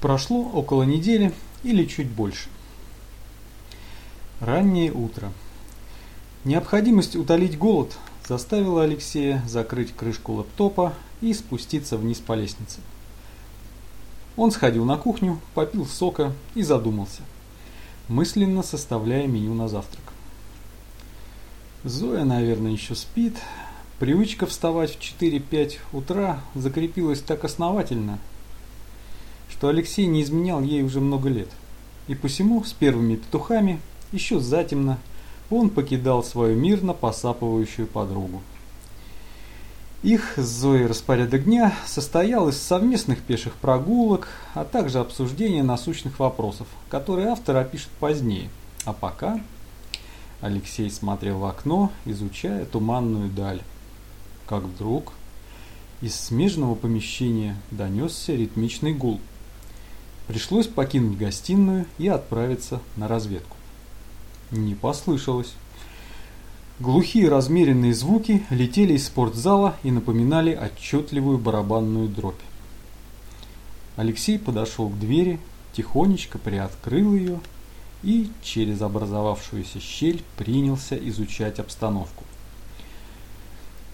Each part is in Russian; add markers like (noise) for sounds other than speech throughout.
Прошло около недели или чуть больше. Раннее утро. Необходимость утолить голод заставила Алексея закрыть крышку лэптопа и спуститься вниз по лестнице. Он сходил на кухню, попил сока и задумался, мысленно составляя меню на завтрак. Зоя, наверное, еще спит. Привычка вставать в 4-5 утра закрепилась так основательно, что Алексей не изменял ей уже много лет. И посему с первыми петухами, еще затемно, он покидал свою мирно посапывающую подругу. Их с Зоей распорядок дня состоял из совместных пеших прогулок, а также обсуждения насущных вопросов, которые автор опишет позднее. А пока Алексей смотрел в окно, изучая туманную даль. Как вдруг из смежного помещения донесся ритмичный гул. Пришлось покинуть гостиную и отправиться на разведку. Не послышалось. Глухие размеренные звуки летели из спортзала и напоминали отчетливую барабанную дробь. Алексей подошел к двери, тихонечко приоткрыл ее и через образовавшуюся щель принялся изучать обстановку.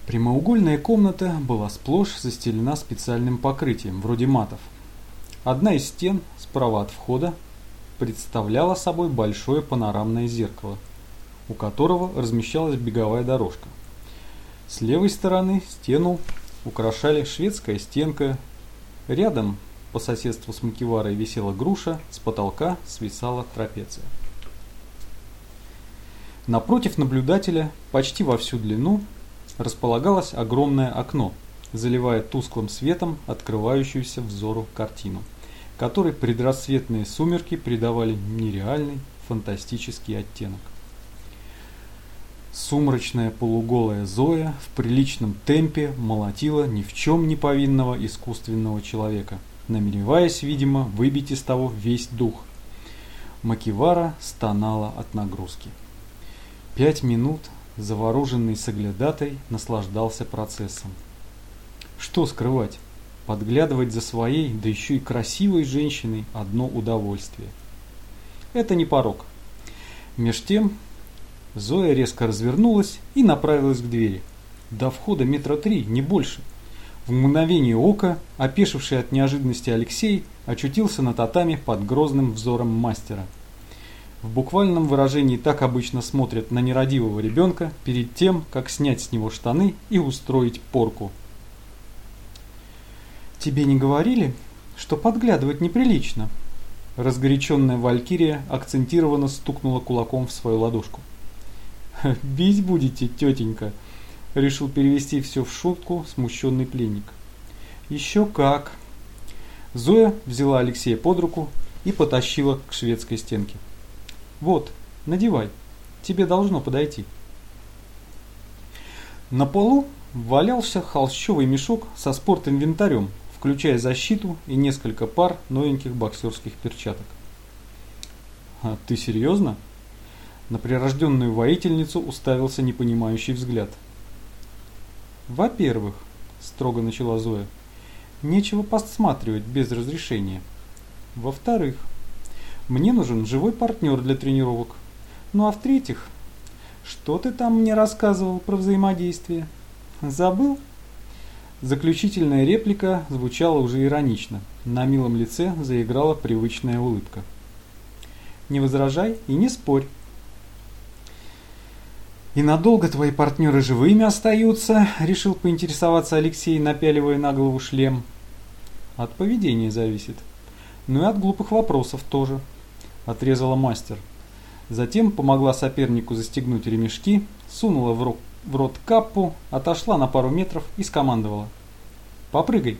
Прямоугольная комната была сплошь застелена специальным покрытием, вроде матов. Одна из стен, справа от входа, представляла собой большое панорамное зеркало – у которого размещалась беговая дорожка. С левой стороны стену украшали шведская стенка. Рядом, по соседству с макеварой, висела груша, с потолка свисала трапеция. Напротив наблюдателя, почти во всю длину, располагалось огромное окно, заливая тусклым светом открывающуюся взору картину, которой предрассветные сумерки придавали нереальный фантастический оттенок. Сумрачная полуголая Зоя в приличном темпе молотила ни в чем не повинного искусственного человека, намереваясь, видимо, выбить из того весь дух. Макивара стонала от нагрузки. Пять минут завороженный соглядатой наслаждался процессом. Что скрывать? Подглядывать за своей, да еще и красивой женщиной – одно удовольствие. Это не порог. Меж тем Зоя резко развернулась и направилась к двери. До входа метра три, не больше. В мгновение ока, опешивший от неожиданности Алексей, очутился на татами под грозным взором мастера. В буквальном выражении так обычно смотрят на нерадивого ребенка перед тем, как снять с него штаны и устроить порку. «Тебе не говорили, что подглядывать неприлично?» Разгоряченная Валькирия акцентированно стукнула кулаком в свою ладошку. (laughs) «Бить будете, тетенька?» Решил перевести все в шутку смущенный пленник. «Еще как!» Зоя взяла Алексея под руку и потащила к шведской стенке. «Вот, надевай, тебе должно подойти». На полу валялся холщовый мешок со спортинвентарем, включая защиту и несколько пар новеньких боксерских перчаток. «А ты серьезно?» На прирожденную воительницу уставился непонимающий взгляд. «Во-первых», – строго начала Зоя, – «нечего посматривать без разрешения. Во-вторых, мне нужен живой партнер для тренировок. Ну а в-третьих, что ты там мне рассказывал про взаимодействие? Забыл?» Заключительная реплика звучала уже иронично. На милом лице заиграла привычная улыбка. «Не возражай и не спорь», «И надолго твои партнеры живыми остаются?» – решил поинтересоваться Алексей, напяливая на голову шлем. «От поведения зависит. Ну и от глупых вопросов тоже», – отрезала мастер. Затем помогла сопернику застегнуть ремешки, сунула в рот, каппу, отошла на пару метров и скомандовала. «Попрыгай!»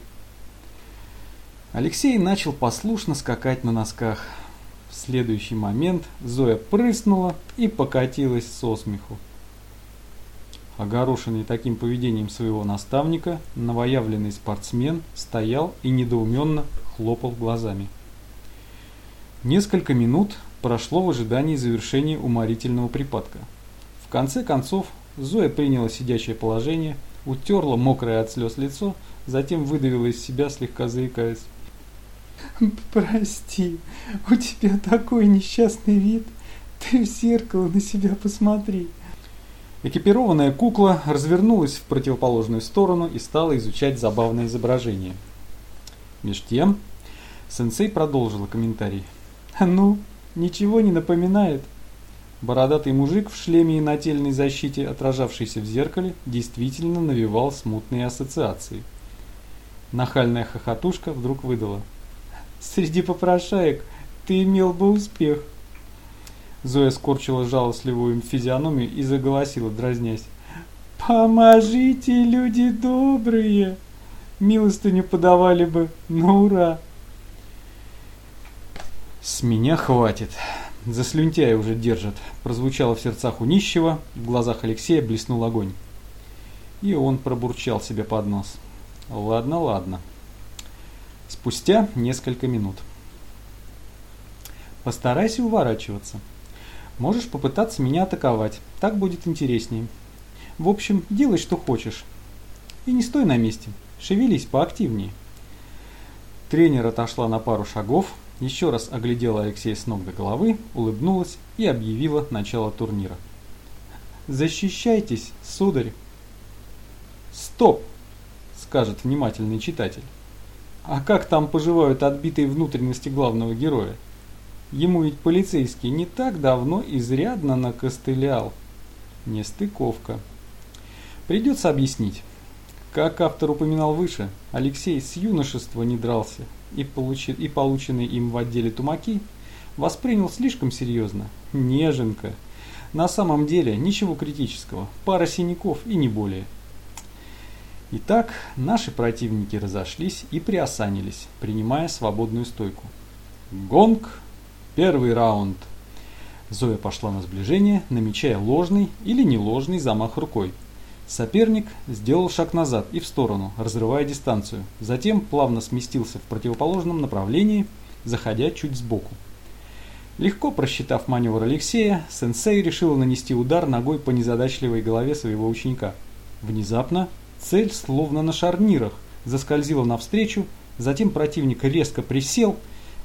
Алексей начал послушно скакать на носках. В следующий момент Зоя прыснула и покатилась со смеху. Огорошенный таким поведением своего наставника, новоявленный спортсмен стоял и недоуменно хлопал глазами. Несколько минут прошло в ожидании завершения уморительного припадка. В конце концов, Зоя приняла сидячее положение, утерла мокрое от слез лицо, затем выдавила из себя, слегка заикаясь. Прости, у тебя такой несчастный вид. Ты в зеркало на себя посмотри. Экипированная кукла развернулась в противоположную сторону и стала изучать забавное изображение. Меж тем, сенсей продолжила комментарий. «Ну, ничего не напоминает?» Бородатый мужик в шлеме и нательной защите, отражавшийся в зеркале, действительно навевал смутные ассоциации. Нахальная хохотушка вдруг выдала. «Среди попрошаек ты имел бы успех!» Зоя скорчила жалостливую физиономию и заголосила, дразнясь. «Поможите, люди добрые! Милостыню подавали бы, ну ура!» «С меня хватит!» За слюнтяя уже держат, прозвучало в сердцах у нищего, в глазах Алексея блеснул огонь. И он пробурчал себе под нос. Ладно, ладно. Спустя несколько минут. Постарайся уворачиваться. Можешь попытаться меня атаковать, так будет интереснее. В общем, делай, что хочешь. И не стой на месте, шевелись поактивнее. Тренер отошла на пару шагов, еще раз оглядела Алексея с ног до головы, улыбнулась и объявила начало турнира. «Защищайтесь, сударь!» «Стоп!» – скажет внимательный читатель. «А как там поживают отбитые внутренности главного героя? Ему ведь полицейский не так давно изрядно накостылял. Нестыковка. Придется объяснить. Как автор упоминал выше, Алексей с юношества не дрался и, получи, и полученные им в отделе тумаки воспринял слишком серьезно. Неженка. На самом деле ничего критического, пара синяков и не более. Итак, наши противники разошлись и приосанились, принимая свободную стойку. Гонг, первый раунд. Зоя пошла на сближение, намечая ложный или неложный замах рукой – Соперник сделал шаг назад и в сторону, разрывая дистанцию. Затем плавно сместился в противоположном направлении, заходя чуть сбоку. Легко просчитав маневр Алексея, сенсей решил нанести удар ногой по незадачливой голове своего ученика. Внезапно цель, словно на шарнирах, заскользила навстречу, затем противник резко присел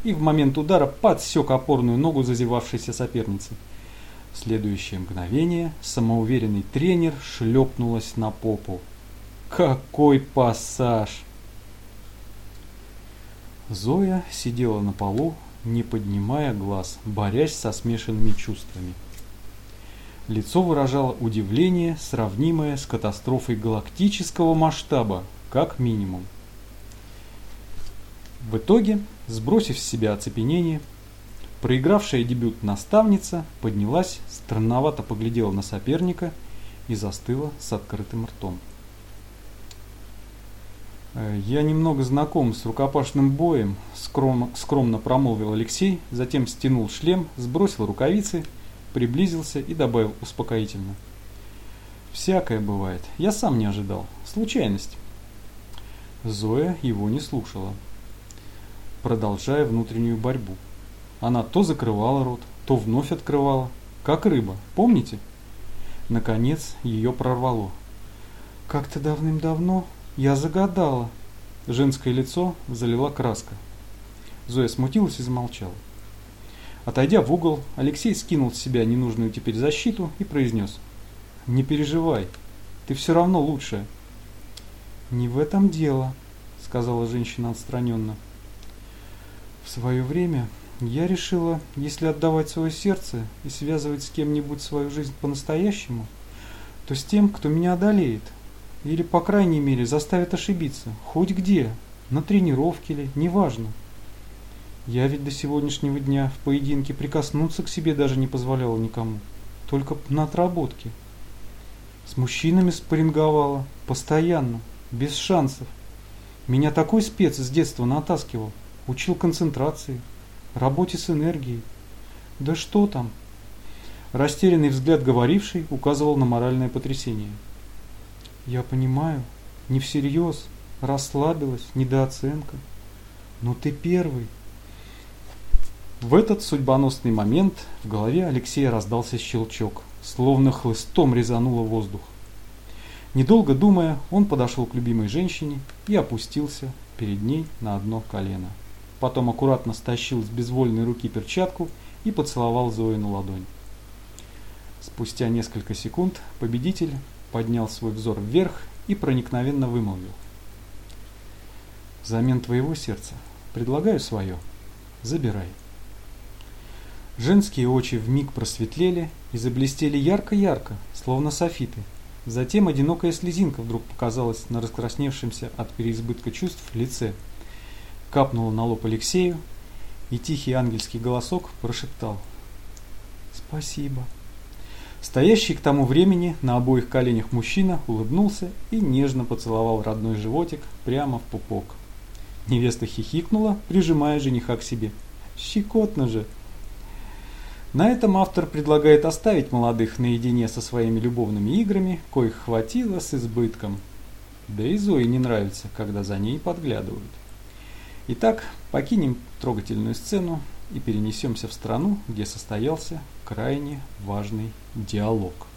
и в момент удара подсек опорную ногу зазевавшейся соперницы. Следующее мгновение самоуверенный тренер шлепнулась на попу. Какой пассаж! Зоя сидела на полу, не поднимая глаз, борясь со смешанными чувствами. Лицо выражало удивление, сравнимое с катастрофой галактического масштаба, как минимум. В итоге, сбросив с себя оцепенение, Проигравшая дебют наставница поднялась, странновато поглядела на соперника и застыла с открытым ртом. «Э, «Я немного знаком с рукопашным боем», скромно, скромно промолвил Алексей, затем стянул шлем, сбросил рукавицы, приблизился и добавил успокоительно. «Всякое бывает. Я сам не ожидал. Случайность». Зоя его не слушала, продолжая внутреннюю борьбу. Она то закрывала рот, то вновь открывала, как рыба, помните? Наконец ее прорвало. Как-то давным-давно я загадала. Женское лицо залила краска. Зоя смутилась и замолчала. Отойдя в угол, Алексей скинул с себя ненужную теперь защиту и произнес. «Не переживай, ты все равно лучшая». «Не в этом дело», — сказала женщина отстраненно. «В свое время я решила, если отдавать свое сердце и связывать с кем-нибудь свою жизнь по-настоящему, то с тем, кто меня одолеет. Или, по крайней мере, заставит ошибиться. Хоть где. На тренировке ли, неважно. Я ведь до сегодняшнего дня в поединке прикоснуться к себе даже не позволяла никому. Только на отработке. С мужчинами спарринговала. Постоянно. Без шансов. Меня такой спец с детства натаскивал. Учил концентрации, работе с энергией. Да что там? Растерянный взгляд говоривший указывал на моральное потрясение. Я понимаю, не всерьез, расслабилась, недооценка. Но ты первый. В этот судьбоносный момент в голове Алексея раздался щелчок, словно хлыстом резануло воздух. Недолго думая, он подошел к любимой женщине и опустился перед ней на одно колено. Потом аккуратно стащил с безвольной руки перчатку и поцеловал Зои на ладонь. Спустя несколько секунд победитель поднял свой взор вверх и проникновенно вымолвил. «Взамен твоего сердца предлагаю свое. Забирай». Женские очи вмиг просветлели и заблестели ярко-ярко, словно софиты. Затем одинокая слезинка вдруг показалась на раскрасневшемся от переизбытка чувств лице. Капнула на лоб Алексею, и тихий ангельский голосок прошептал «Спасибо». Стоящий к тому времени на обоих коленях мужчина улыбнулся и нежно поцеловал родной животик прямо в пупок. Невеста хихикнула, прижимая жениха к себе. «Щекотно же!» На этом автор предлагает оставить молодых наедине со своими любовными играми, коих хватило с избытком. Да и Зои не нравится, когда за ней подглядывают. Итак, покинем трогательную сцену и перенесемся в страну, где состоялся крайне важный диалог.